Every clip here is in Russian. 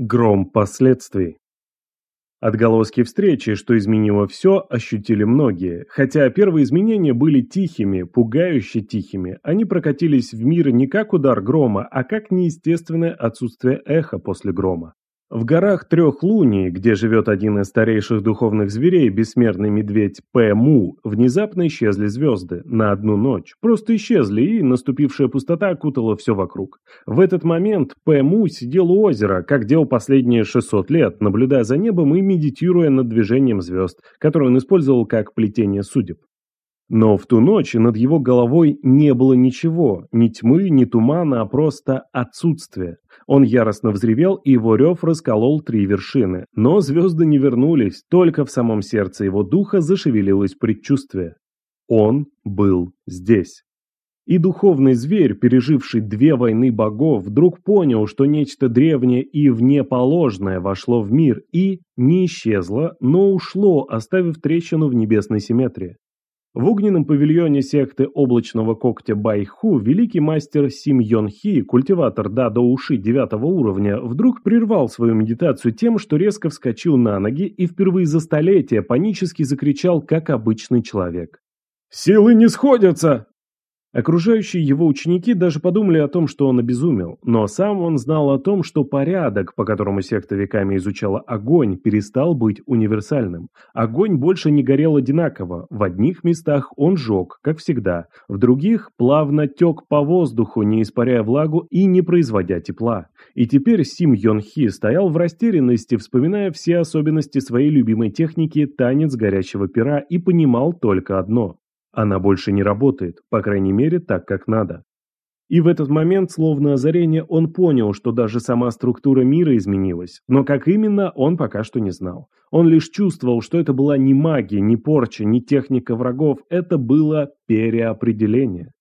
Гром последствий. Отголоски встречи, что изменило все, ощутили многие. Хотя первые изменения были тихими, пугающе тихими. Они прокатились в мир не как удар грома, а как неестественное отсутствие эха после грома. В горах трех луний, где живет один из старейших духовных зверей, бессмертный медведь Пэму, внезапно исчезли звезды на одну ночь. Просто исчезли, и наступившая пустота окутала все вокруг. В этот момент Пэму сидел у озера, как делал последние 600 лет, наблюдая за небом и медитируя над движением звезд, которое он использовал как плетение судеб. Но в ту ночь над его головой не было ничего, ни тьмы, ни тумана, а просто отсутствие. Он яростно взревел, и его рев расколол три вершины. Но звезды не вернулись, только в самом сердце его духа зашевелилось предчувствие. Он был здесь. И духовный зверь, переживший две войны богов, вдруг понял, что нечто древнее и внеположное вошло в мир и не исчезло, но ушло, оставив трещину в небесной симметрии. В огненном павильоне секты облачного когтя Байху великий мастер Сим Йон Хи, культиватор Дадо Уши девятого уровня, вдруг прервал свою медитацию тем, что резко вскочил на ноги и впервые за столетия панически закричал, как обычный человек. «Силы не сходятся!» Окружающие его ученики даже подумали о том, что он обезумел, но сам он знал о том, что порядок, по которому секта веками изучала огонь, перестал быть универсальным. Огонь больше не горел одинаково, в одних местах он жег, как всегда, в других плавно тек по воздуху, не испаряя влагу и не производя тепла. И теперь Сим Йон Хи стоял в растерянности, вспоминая все особенности своей любимой техники «Танец горящего пера» и понимал только одно она больше не работает, по крайней мере, так, как надо. И в этот момент, словно озарение, он понял, что даже сама структура мира изменилась. Но как именно, он пока что не знал. Он лишь чувствовал, что это была не магия, не порча, не техника врагов, это было переопределение.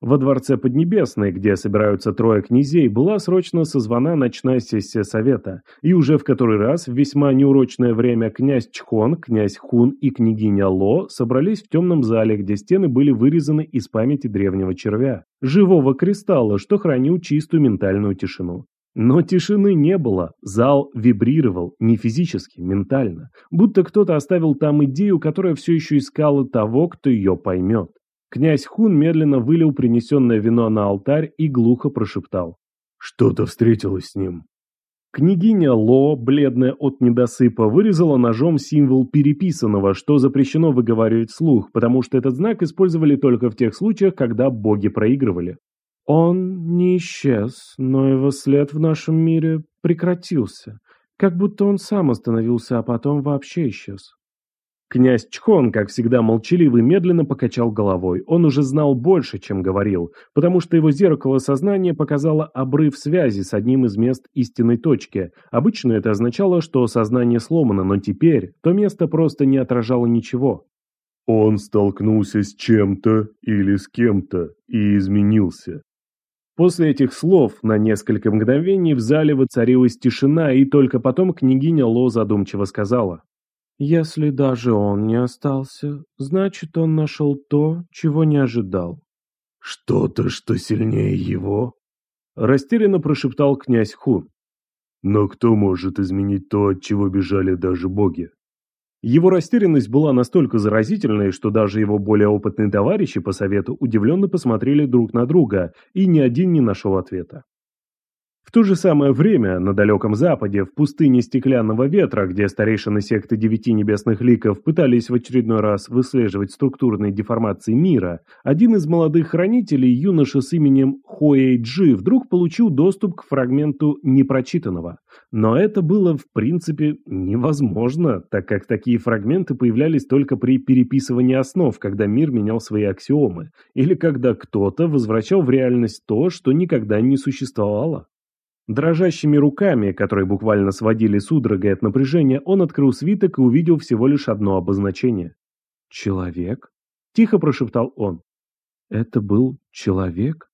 Во дворце Поднебесной, где собираются трое князей, была срочно созвана ночная сессия совета, и уже в который раз в весьма неурочное время князь Чхон, князь Хун и княгиня Ло собрались в темном зале, где стены были вырезаны из памяти древнего червя, живого кристалла, что хранил чистую ментальную тишину. Но тишины не было, зал вибрировал, не физически, ментально, будто кто-то оставил там идею, которая все еще искала того, кто ее поймет. Князь Хун медленно вылил принесенное вино на алтарь и глухо прошептал. Что-то встретилось с ним. Княгиня Ло, бледная от недосыпа, вырезала ножом символ переписанного, что запрещено выговаривать вслух, потому что этот знак использовали только в тех случаях, когда боги проигрывали. Он не исчез, но его след в нашем мире прекратился, как будто он сам остановился, а потом вообще исчез. Князь Чхон, как всегда молчаливый, медленно покачал головой. Он уже знал больше, чем говорил, потому что его зеркало сознания показало обрыв связи с одним из мест истинной точки. Обычно это означало, что сознание сломано, но теперь то место просто не отражало ничего. Он столкнулся с чем-то или с кем-то и изменился. После этих слов на несколько мгновений в зале воцарилась тишина, и только потом княгиня Ло задумчиво сказала. Если даже он не остался, значит, он нашел то, чего не ожидал. «Что-то, что сильнее его?» Растерянно прошептал князь Хун. «Но кто может изменить то, от чего бежали даже боги?» Его растерянность была настолько заразительной, что даже его более опытные товарищи по совету удивленно посмотрели друг на друга, и ни один не нашел ответа. В то же самое время, на далеком западе, в пустыне Стеклянного Ветра, где старейшины секты Девяти Небесных Ликов пытались в очередной раз выслеживать структурные деформации мира, один из молодых хранителей, юноша с именем Хуэйджи, вдруг получил доступ к фрагменту непрочитанного. Но это было, в принципе, невозможно, так как такие фрагменты появлялись только при переписывании основ, когда мир менял свои аксиомы, или когда кто-то возвращал в реальность то, что никогда не существовало. Дрожащими руками, которые буквально сводили судорогой от напряжения, он открыл свиток и увидел всего лишь одно обозначение. «Человек?» – тихо прошептал он. «Это был человек?»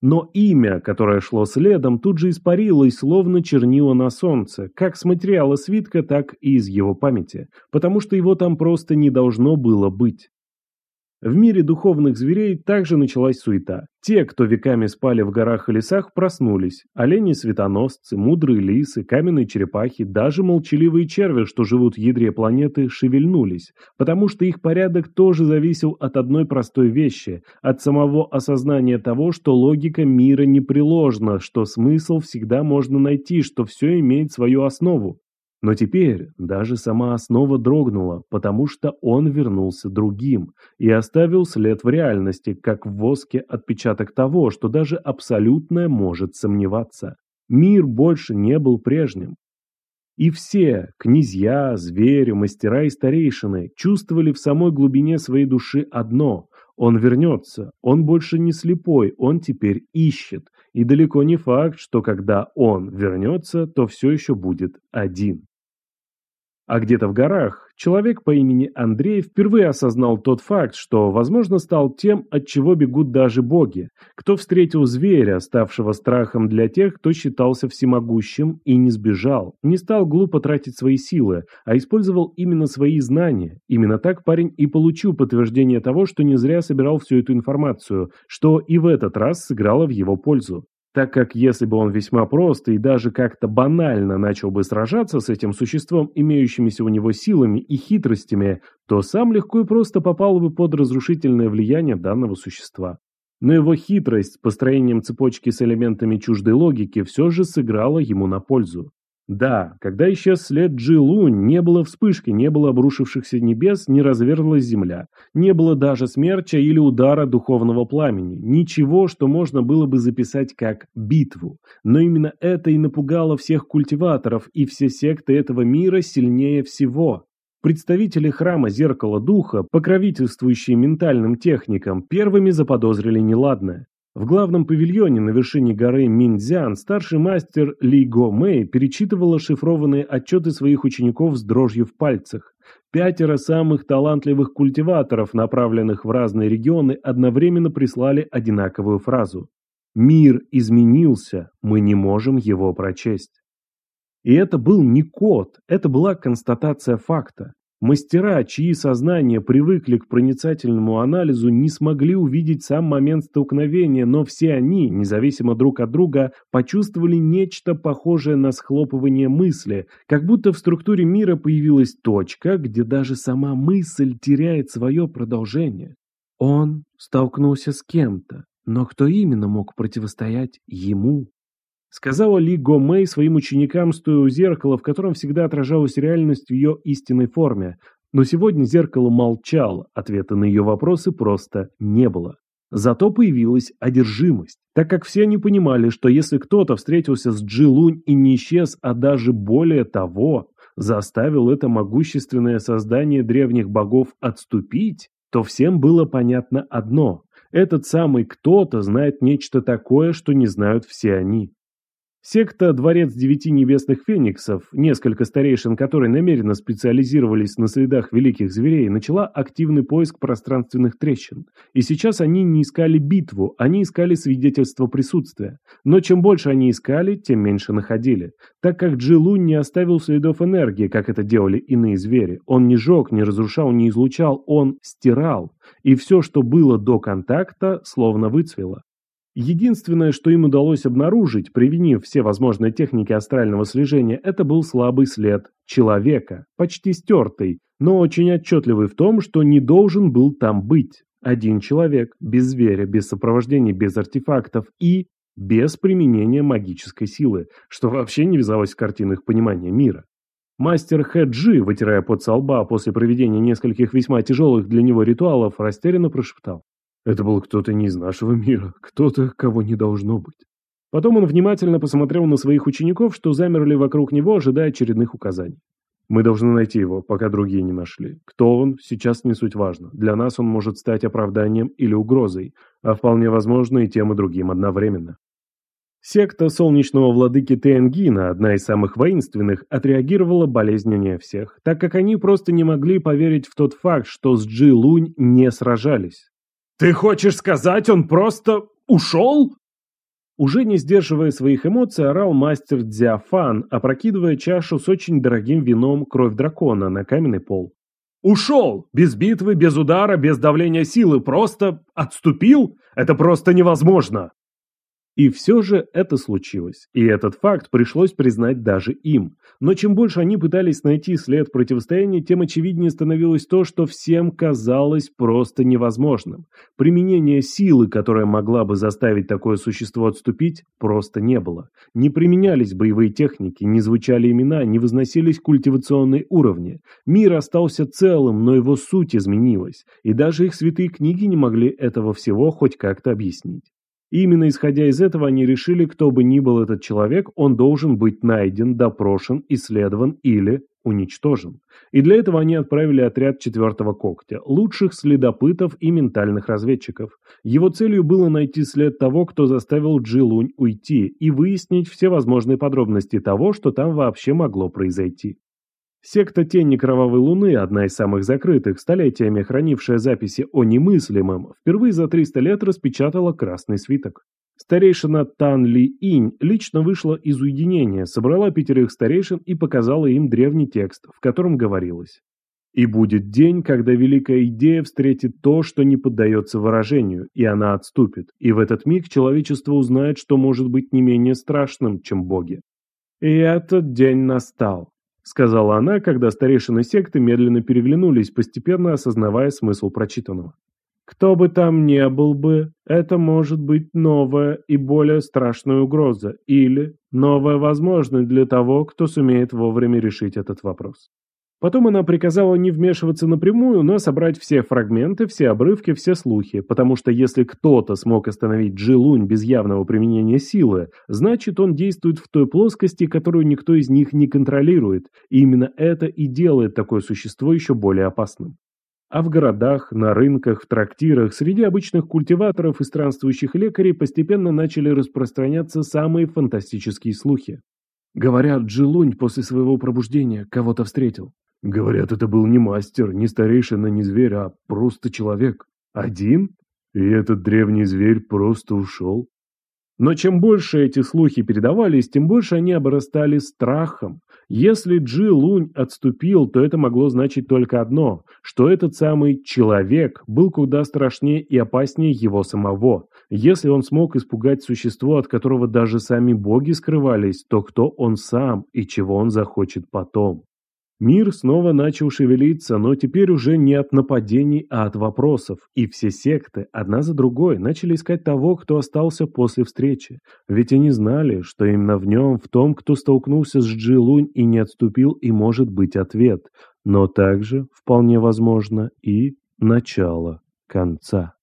Но имя, которое шло следом, тут же испарилось, словно чернило на солнце, как с материала свитка, так и из его памяти, потому что его там просто не должно было быть. В мире духовных зверей также началась суета. Те, кто веками спали в горах и лесах, проснулись. Олени-светоносцы, мудрые лисы, каменные черепахи, даже молчаливые черви, что живут в ядре планеты, шевельнулись, потому что их порядок тоже зависел от одной простой вещи, от самого осознания того, что логика мира непреложна, что смысл всегда можно найти, что все имеет свою основу. Но теперь даже сама основа дрогнула, потому что он вернулся другим и оставил след в реальности, как в воске отпечаток того, что даже абсолютное может сомневаться. Мир больше не был прежним. И все, князья, звери, мастера и старейшины, чувствовали в самой глубине своей души одно – он вернется, он больше не слепой, он теперь ищет. И далеко не факт, что когда он вернется, то все еще будет один. А где-то в горах человек по имени Андрей впервые осознал тот факт, что, возможно, стал тем, от чего бегут даже боги, кто встретил зверя, ставшего страхом для тех, кто считался всемогущим и не сбежал, не стал глупо тратить свои силы, а использовал именно свои знания. Именно так парень и получил подтверждение того, что не зря собирал всю эту информацию, что и в этот раз сыграло в его пользу так как если бы он весьма просто и даже как-то банально начал бы сражаться с этим существом, имеющимися у него силами и хитростями, то сам легко и просто попал бы под разрушительное влияние данного существа. Но его хитрость с построением цепочки с элементами чуждой логики все же сыграла ему на пользу. Да, когда исчез след Джилунь, не было вспышки, не было обрушившихся небес, не разверзлась земля. Не было даже смерча или удара духовного пламени. Ничего, что можно было бы записать как битву. Но именно это и напугало всех культиваторов, и все секты этого мира сильнее всего. Представители храма Зеркала Духа, покровительствующие ментальным техникам, первыми заподозрили неладное. В главном павильоне на вершине горы Миндзян старший мастер Ли Го Мэй перечитывала шифрованные отчеты своих учеников с дрожью в пальцах. Пятеро самых талантливых культиваторов, направленных в разные регионы, одновременно прислали одинаковую фразу. «Мир изменился, мы не можем его прочесть». И это был не код, это была констатация факта. Мастера, чьи сознания привыкли к проницательному анализу, не смогли увидеть сам момент столкновения, но все они, независимо друг от друга, почувствовали нечто похожее на схлопывание мысли, как будто в структуре мира появилась точка, где даже сама мысль теряет свое продолжение. Он столкнулся с кем-то, но кто именно мог противостоять ему? Сказала Ли Го Мэй своим ученикам, стоя у зеркала, в котором всегда отражалась реальность в ее истинной форме. Но сегодня зеркало молчало, ответа на ее вопросы просто не было. Зато появилась одержимость, так как все они понимали, что если кто-то встретился с Джилунь и не исчез, а даже более того, заставил это могущественное создание древних богов отступить, то всем было понятно одно – этот самый кто-то знает нечто такое, что не знают все они. Секта «Дворец девяти небесных фениксов», несколько старейшин которой намеренно специализировались на следах великих зверей, начала активный поиск пространственных трещин. И сейчас они не искали битву, они искали свидетельство присутствия. Но чем больше они искали, тем меньше находили. Так как Джилун не оставил следов энергии, как это делали иные звери. Он не жег, не разрушал, не излучал, он стирал. И все, что было до контакта, словно выцвело. Единственное, что им удалось обнаружить, привинив все возможные техники астрального слежения, это был слабый след человека, почти стертый, но очень отчетливый в том, что не должен был там быть. Один человек, без зверя, без сопровождения, без артефактов и без применения магической силы, что вообще не вязалось в картинах понимания мира. Мастер Хэджи, вытирая пот со лба после проведения нескольких весьма тяжелых для него ритуалов, растерянно прошептал. Это был кто-то не из нашего мира, кто-то, кого не должно быть. Потом он внимательно посмотрел на своих учеников, что замерли вокруг него, ожидая очередных указаний. Мы должны найти его, пока другие не нашли. Кто он, сейчас не суть важно. Для нас он может стать оправданием или угрозой, а вполне возможно и тем и другим одновременно. Секта солнечного владыки Тенгина, одна из самых воинственных, отреагировала болезненнее всех, так как они просто не могли поверить в тот факт, что с Джи Лунь не сражались. «Ты хочешь сказать, он просто ушел?» Уже не сдерживая своих эмоций, орал мастер Дзяфан, опрокидывая чашу с очень дорогим вином «Кровь дракона» на каменный пол. Ушел! Без битвы, без удара, без давления силы. Просто отступил? Это просто невозможно! И все же это случилось, и этот факт пришлось признать даже им. Но чем больше они пытались найти след противостояния, тем очевиднее становилось то, что всем казалось просто невозможным. Применение силы, которая могла бы заставить такое существо отступить, просто не было. Не применялись боевые техники, не звучали имена, не возносились культивационные уровни. Мир остался целым, но его суть изменилась, и даже их святые книги не могли этого всего хоть как-то объяснить. И именно исходя из этого они решили, кто бы ни был этот человек, он должен быть найден, допрошен, исследован или уничтожен. И для этого они отправили отряд четвертого когтя, лучших следопытов и ментальных разведчиков. Его целью было найти след того, кто заставил Джилунь уйти, и выяснить все возможные подробности того, что там вообще могло произойти. Секта Тени Кровавой Луны, одна из самых закрытых, столетиями хранившая записи о немыслимом, впервые за 300 лет распечатала красный свиток. Старейшина Тан Ли Инь лично вышла из уединения, собрала пятерых старейшин и показала им древний текст, в котором говорилось. «И будет день, когда великая идея встретит то, что не поддается выражению, и она отступит, и в этот миг человечество узнает, что может быть не менее страшным, чем боги. И этот день настал сказала она, когда старейшины секты медленно переглянулись, постепенно осознавая смысл прочитанного. Кто бы там ни был бы, это может быть новая и более страшная угроза, или новая возможность для того, кто сумеет вовремя решить этот вопрос. Потом она приказала не вмешиваться напрямую, но собрать все фрагменты, все обрывки, все слухи, потому что если кто-то смог остановить Джилунь без явного применения силы, значит он действует в той плоскости, которую никто из них не контролирует, и именно это и делает такое существо еще более опасным. А в городах, на рынках, в трактирах, среди обычных культиваторов и странствующих лекарей постепенно начали распространяться самые фантастические слухи. Говорят, Джилунь после своего пробуждения кого-то встретил. Говорят, это был не мастер, не старейшина, не зверь, а просто человек. Один? И этот древний зверь просто ушел. Но чем больше эти слухи передавались, тем больше они обрастали страхом. Если Джи Лунь отступил, то это могло значить только одно, что этот самый человек был куда страшнее и опаснее его самого. Если он смог испугать существо, от которого даже сами боги скрывались, то кто он сам и чего он захочет потом? Мир снова начал шевелиться, но теперь уже не от нападений, а от вопросов, и все секты, одна за другой, начали искать того, кто остался после встречи. Ведь они знали, что именно в нем, в том, кто столкнулся с Джилунь и не отступил, и может быть ответ, но также, вполне возможно, и начало конца.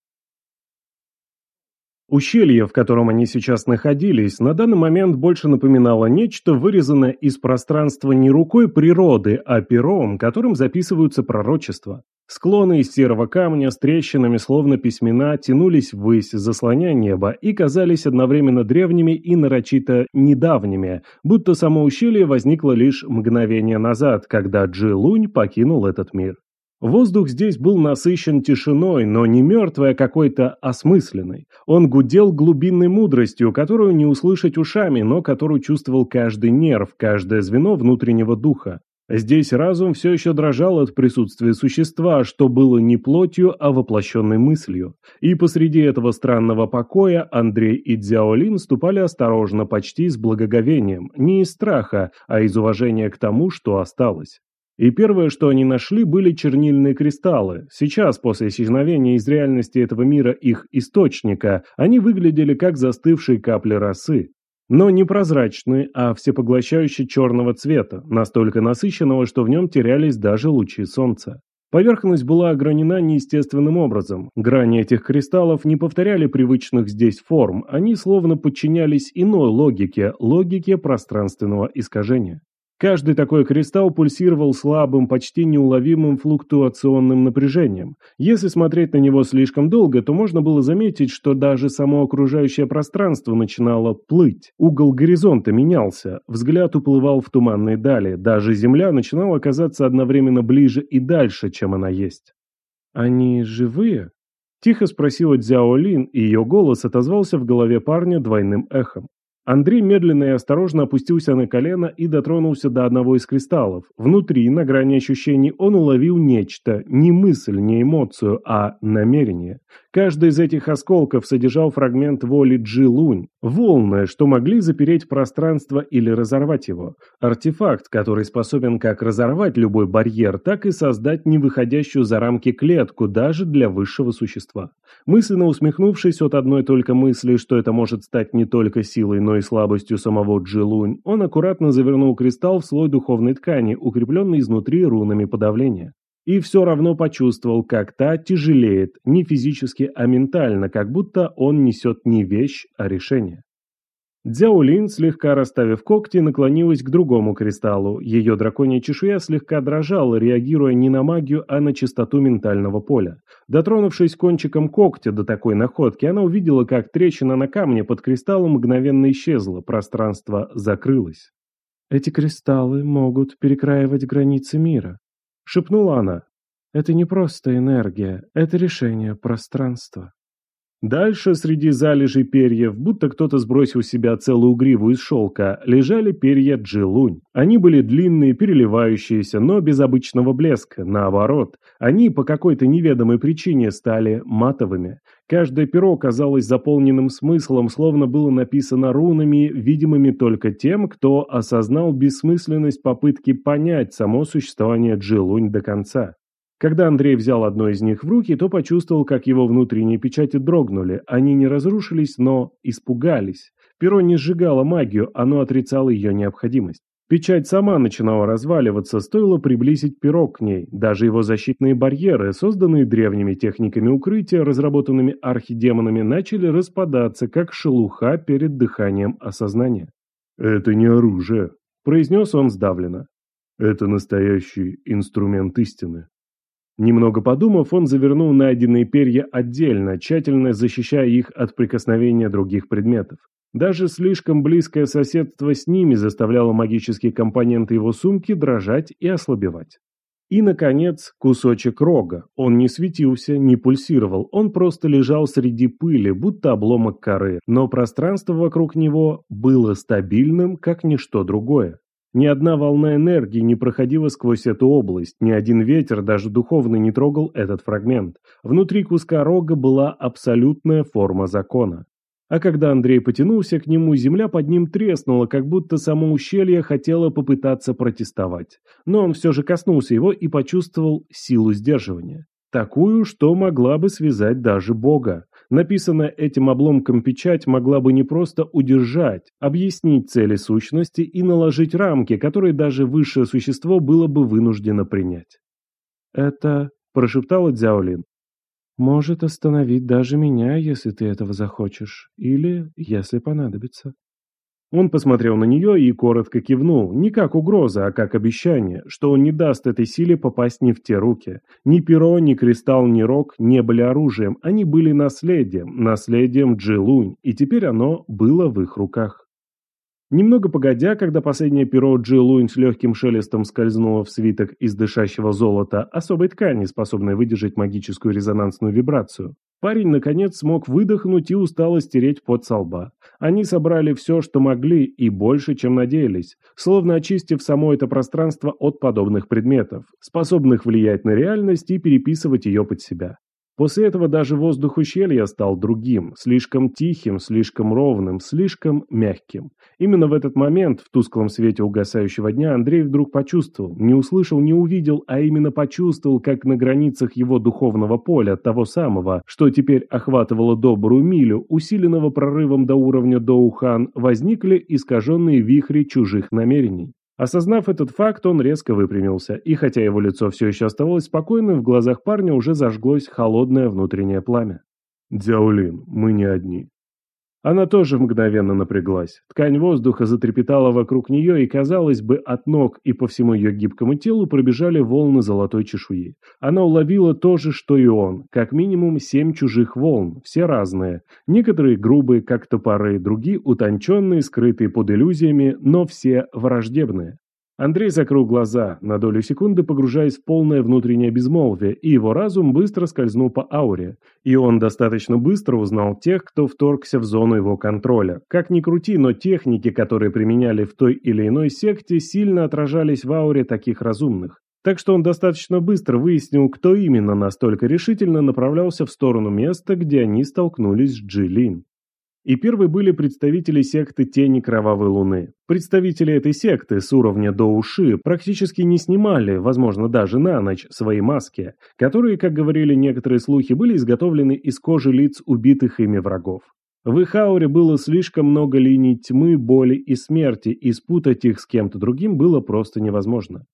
Ущелье, в котором они сейчас находились, на данный момент больше напоминало нечто, вырезанное из пространства не рукой природы, а пером, которым записываются пророчества. Склоны из серого камня с трещинами, словно письмена, тянулись ввысь, заслоняя небо, и казались одновременно древними и нарочито недавними, будто само ущелье возникло лишь мгновение назад, когда Джи Лунь покинул этот мир. Воздух здесь был насыщен тишиной, но не мертвой, а какой-то осмысленной. Он гудел глубинной мудростью, которую не услышать ушами, но которую чувствовал каждый нерв, каждое звено внутреннего духа. Здесь разум все еще дрожал от присутствия существа, что было не плотью, а воплощенной мыслью. И посреди этого странного покоя Андрей и Дзяолин ступали осторожно, почти с благоговением, не из страха, а из уважения к тому, что осталось. И первое, что они нашли, были чернильные кристаллы. Сейчас, после исчезновения из реальности этого мира их источника, они выглядели как застывшие капли росы. Но не прозрачные, а всепоглощающие черного цвета, настолько насыщенного, что в нем терялись даже лучи солнца. Поверхность была огранена неестественным образом. Грани этих кристаллов не повторяли привычных здесь форм, они словно подчинялись иной логике, логике пространственного искажения. Каждый такой кристалл пульсировал слабым, почти неуловимым флуктуационным напряжением. Если смотреть на него слишком долго, то можно было заметить, что даже само окружающее пространство начинало плыть. Угол горизонта менялся, взгляд уплывал в туманные дали, даже Земля начинала казаться одновременно ближе и дальше, чем она есть. «Они живые?» Тихо спросила Дзяо Лин, и ее голос отозвался в голове парня двойным эхом. Андрей медленно и осторожно опустился на колено и дотронулся до одного из кристаллов. Внутри, на грани ощущений, он уловил нечто, не мысль, не эмоцию, а намерение. Каждый из этих осколков содержал фрагмент воли Джи Лунь, волны, что могли запереть пространство или разорвать его. Артефакт, который способен как разорвать любой барьер, так и создать невыходящую за рамки клетку даже для высшего существа. Мысленно усмехнувшись от одной только мысли, что это может стать не только силой, но и слабостью самого Джилунь, он аккуратно завернул кристалл в слой духовной ткани, укрепленный изнутри рунами подавления. И все равно почувствовал, как та тяжелеет, не физически, а ментально, как будто он несет не вещь, а решение. Дзяолин, слегка расставив когти, наклонилась к другому кристаллу. Ее драконья чешуя слегка дрожала, реагируя не на магию, а на чистоту ментального поля. Дотронувшись кончиком когтя до такой находки, она увидела, как трещина на камне под кристаллом мгновенно исчезла, пространство закрылось. «Эти кристаллы могут перекраивать границы мира», — шепнула она. «Это не просто энергия, это решение пространства». Дальше, среди залежей перьев, будто кто-то сбросил с себя целую гриву из шелка, лежали перья джилунь. Они были длинные, переливающиеся, но без обычного блеска. Наоборот, они по какой-то неведомой причине стали матовыми. Каждое перо казалось заполненным смыслом, словно было написано рунами, видимыми только тем, кто осознал бессмысленность попытки понять само существование джилунь до конца. Когда Андрей взял одно из них в руки, то почувствовал, как его внутренние печати дрогнули. Они не разрушились, но испугались. Перо не сжигало магию, оно отрицало ее необходимость. Печать сама начинала разваливаться, стоило приблизить перо к ней. Даже его защитные барьеры, созданные древними техниками укрытия, разработанными архидемонами, начали распадаться, как шелуха перед дыханием осознания. «Это не оружие», – произнес он сдавленно. «Это настоящий инструмент истины». Немного подумав, он завернул найденные перья отдельно, тщательно защищая их от прикосновения других предметов. Даже слишком близкое соседство с ними заставляло магические компоненты его сумки дрожать и ослабевать. И, наконец, кусочек рога. Он не светился, не пульсировал, он просто лежал среди пыли, будто обломок коры, но пространство вокруг него было стабильным, как ничто другое. Ни одна волна энергии не проходила сквозь эту область, ни один ветер, даже духовный, не трогал этот фрагмент. Внутри куска рога была абсолютная форма закона. А когда Андрей потянулся к нему, земля под ним треснула, как будто само ущелье хотело попытаться протестовать. Но он все же коснулся его и почувствовал силу сдерживания. Такую, что могла бы связать даже Бога. Написанная этим обломком печать могла бы не просто удержать, объяснить цели сущности и наложить рамки, которые даже высшее существо было бы вынуждено принять. «Это...» – прошептала Дзяолин. «Может остановить даже меня, если ты этого захочешь, или если понадобится». Он посмотрел на нее и коротко кивнул, не как угроза, а как обещание, что он не даст этой силе попасть не в те руки. Ни перо, ни кристалл, ни рог не были оружием, они были наследием, наследием Джилунь, и теперь оно было в их руках. Немного погодя, когда последнее перо Джилунь с легким шелестом скользнуло в свиток из дышащего золота, особой ткани, способной выдержать магическую резонансную вибрацию, Парень, наконец, смог выдохнуть и устало стереть пот со лба. Они собрали все, что могли, и больше, чем надеялись, словно очистив само это пространство от подобных предметов, способных влиять на реальность и переписывать ее под себя. После этого даже воздух ущелья стал другим, слишком тихим, слишком ровным, слишком мягким. Именно в этот момент, в тусклом свете угасающего дня, Андрей вдруг почувствовал, не услышал, не увидел, а именно почувствовал, как на границах его духовного поля, того самого, что теперь охватывало добрую милю, усиленного прорывом до уровня Доухан, возникли искаженные вихри чужих намерений. Осознав этот факт, он резко выпрямился, и хотя его лицо все еще оставалось спокойным, в глазах парня уже зажглось холодное внутреннее пламя. «Дзяолин, мы не одни. Она тоже мгновенно напряглась. Ткань воздуха затрепетала вокруг нее, и, казалось бы, от ног и по всему ее гибкому телу пробежали волны золотой чешуи. Она уловила то же, что и он, как минимум семь чужих волн, все разные. Некоторые грубые, как топоры, другие утонченные, скрытые под иллюзиями, но все враждебные. Андрей закрыл глаза, на долю секунды погружаясь в полное внутреннее безмолвие, и его разум быстро скользнул по ауре. И он достаточно быстро узнал тех, кто вторгся в зону его контроля. Как ни крути, но техники, которые применяли в той или иной секте, сильно отражались в ауре таких разумных. Так что он достаточно быстро выяснил, кто именно настолько решительно направлялся в сторону места, где они столкнулись с Джилин. И первые были представители секты Тени Кровавой Луны. Представители этой секты с уровня до уши практически не снимали, возможно, даже на ночь, свои маски, которые, как говорили некоторые слухи, были изготовлены из кожи лиц убитых ими врагов. В их ауре было слишком много линий тьмы, боли и смерти, и спутать их с кем-то другим было просто невозможно.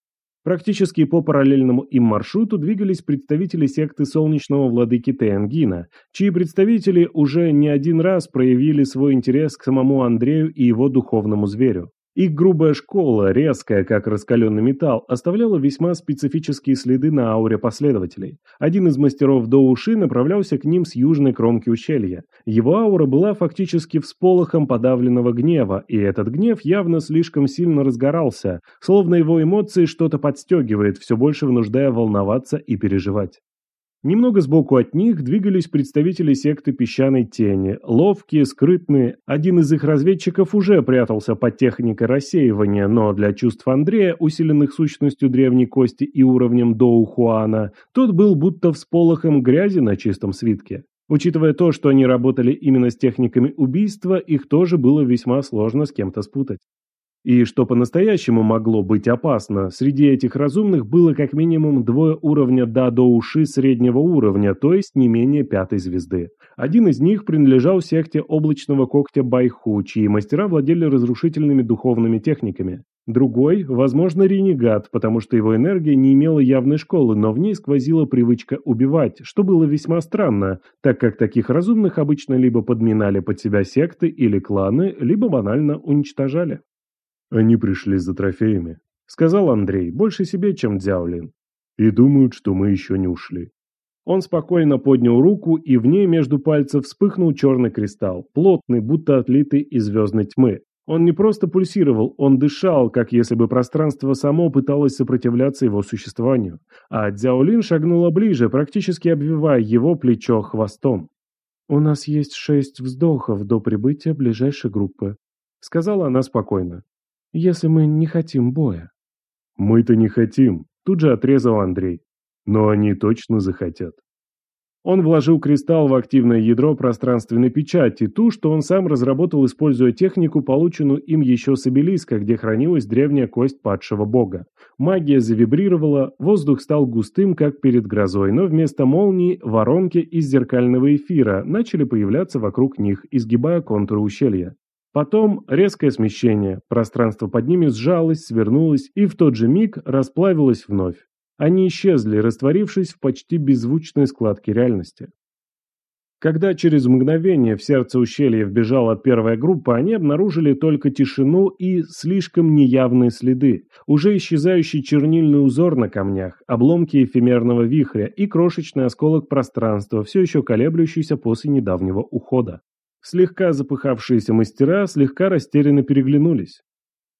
Практически по параллельному им маршруту двигались представители секты солнечного владыки Тенгина, чьи представители уже не один раз проявили свой интерес к самому Андрею и его духовному зверю. Их грубая школа, резкая, как раскаленный металл, оставляла весьма специфические следы на ауре последователей. Один из мастеров до уши направлялся к ним с южной кромки ущелья. Его аура была фактически всполохом подавленного гнева, и этот гнев явно слишком сильно разгорался, словно его эмоции что-то подстегивает, все больше вынуждая волноваться и переживать. Немного сбоку от них двигались представители секты песчаной тени, ловкие, скрытные. Один из их разведчиков уже прятался под техникой рассеивания, но для чувств Андрея, усиленных сущностью древней кости и уровнем Доу Хуана, тот был будто всполохом грязи на чистом свитке. Учитывая то, что они работали именно с техниками убийства, их тоже было весьма сложно с кем-то спутать. И что по-настоящему могло быть опасно, среди этих разумных было как минимум двое уровня да до уши среднего уровня, то есть не менее пятой звезды. Один из них принадлежал секте облачного когтя Байху, чьи мастера владели разрушительными духовными техниками. Другой, возможно, ренегат, потому что его энергия не имела явной школы, но в ней сквозила привычка убивать, что было весьма странно, так как таких разумных обычно либо подминали под себя секты или кланы, либо банально уничтожали. «Они пришли за трофеями», — сказал Андрей, больше себе, чем Дзяолин. «И думают, что мы еще не ушли». Он спокойно поднял руку, и в ней между пальцев вспыхнул черный кристалл, плотный, будто отлитый из звездной тьмы. Он не просто пульсировал, он дышал, как если бы пространство само пыталось сопротивляться его существованию. А Дзяолин шагнула ближе, практически обвивая его плечо хвостом. «У нас есть шесть вздохов до прибытия ближайшей группы», — сказала она спокойно если мы не хотим боя». «Мы-то не хотим», — тут же отрезал Андрей. «Но они точно захотят». Он вложил кристалл в активное ядро пространственной печати, ту, что он сам разработал, используя технику, полученную им еще с обелиска, где хранилась древняя кость падшего бога. Магия завибрировала, воздух стал густым, как перед грозой, но вместо молнии воронки из зеркального эфира начали появляться вокруг них, изгибая контуры ущелья. Потом резкое смещение, пространство под ними сжалось, свернулось и в тот же миг расплавилось вновь. Они исчезли, растворившись в почти беззвучной складке реальности. Когда через мгновение в сердце ущелья вбежала первая группа, они обнаружили только тишину и слишком неявные следы, уже исчезающий чернильный узор на камнях, обломки эфемерного вихря и крошечный осколок пространства, все еще колеблющийся после недавнего ухода. Слегка запыхавшиеся мастера слегка растерянно переглянулись.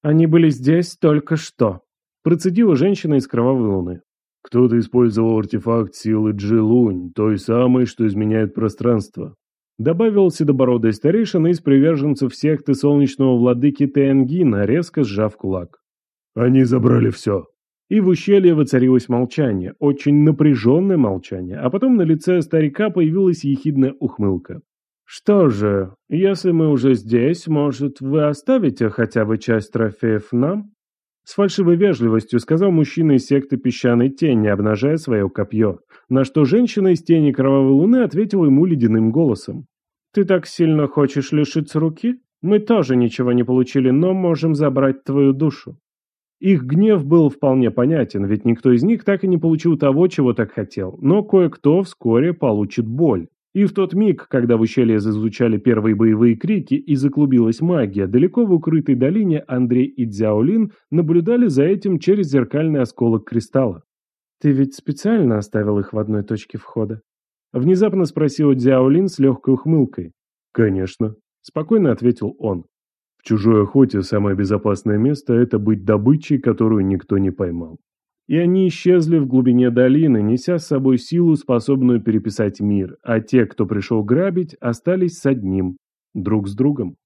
«Они были здесь только что», – процедила женщина из Кровавой Луны. «Кто-то использовал артефакт силы Джилунь, той самой, что изменяет пространство», добавил седобородый старейшина из приверженцев секты солнечного владыки Тенгина, резко сжав кулак. «Они забрали все». И в ущелье воцарилось молчание, очень напряженное молчание, а потом на лице старика появилась ехидная ухмылка. «Что же, если мы уже здесь, может, вы оставите хотя бы часть трофеев нам?» С фальшивой вежливостью сказал мужчина из секты песчаной тени, обнажая свое копье, на что женщина из тени кровавой луны ответила ему ледяным голосом. «Ты так сильно хочешь лишиться руки? Мы тоже ничего не получили, но можем забрать твою душу». Их гнев был вполне понятен, ведь никто из них так и не получил того, чего так хотел, но кое-кто вскоре получит боль. И в тот миг, когда в ущелье зазвучали первые боевые крики и заклубилась магия, далеко в укрытой долине Андрей и Дзяолин наблюдали за этим через зеркальный осколок кристалла. «Ты ведь специально оставил их в одной точке входа?» Внезапно спросил Дзяолин с легкой ухмылкой. «Конечно», — спокойно ответил он. В чужой охоте самое безопасное место – это быть добычей, которую никто не поймал. И они исчезли в глубине долины, неся с собой силу, способную переписать мир, а те, кто пришел грабить, остались с одним, друг с другом.